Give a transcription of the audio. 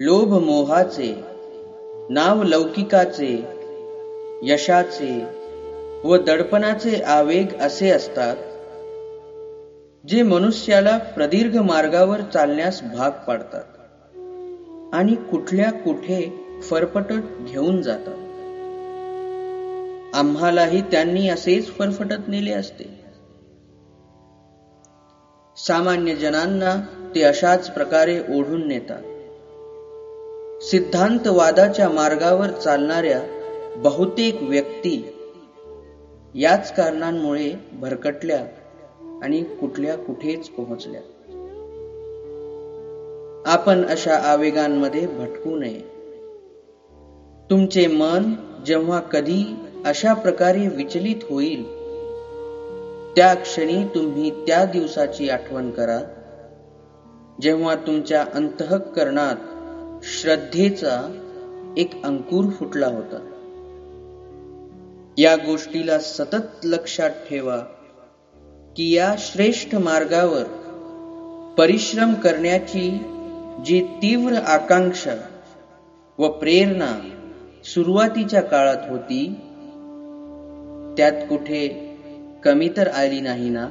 लोभ मोहाचे नाव लौकिकाचे यशाचे व दडपणाचे आवेग असे असतात जे मनुष्याला प्रदीर्घ मार्गावर चालण्यास भाग पाडतात आणि कुठल्या कुठे फरफटत घेऊन जातात. आम्हालाही त्यांनी असेच फरफटत नेले असते. सामान्य जनांना ते अशाच प्रकारे ओढून नेतात. सिद्धांतवादाच्या मार्गावर चालणाऱ्या बहुतेक व्यक्ती याच कारणांमुळे भरकटल्या आणि कुठल्या कुठेच पोहोचल्या. आपण अशा आवेगांमध्ये भटकू नये. तुमचे मन जेव्हा कधी अशा प्रकारे विचलित होईल त्या क्षणी तुम्ही त्या दिवसाची आठवण करा जेव्हा तुमच्या अंतःकरणात श्रद्धेचा एक अंकुर फुटला होता. या गोष्टीला सतत लक्षात ठेवा की या श्रेष्ठ मार्गावर परिश्रम करण्याची जी तीव्र आकांक्षा व प्रेरणा सुरुवातीच्या काळात होती त्यात कुठे कमी तर आली नाही ना?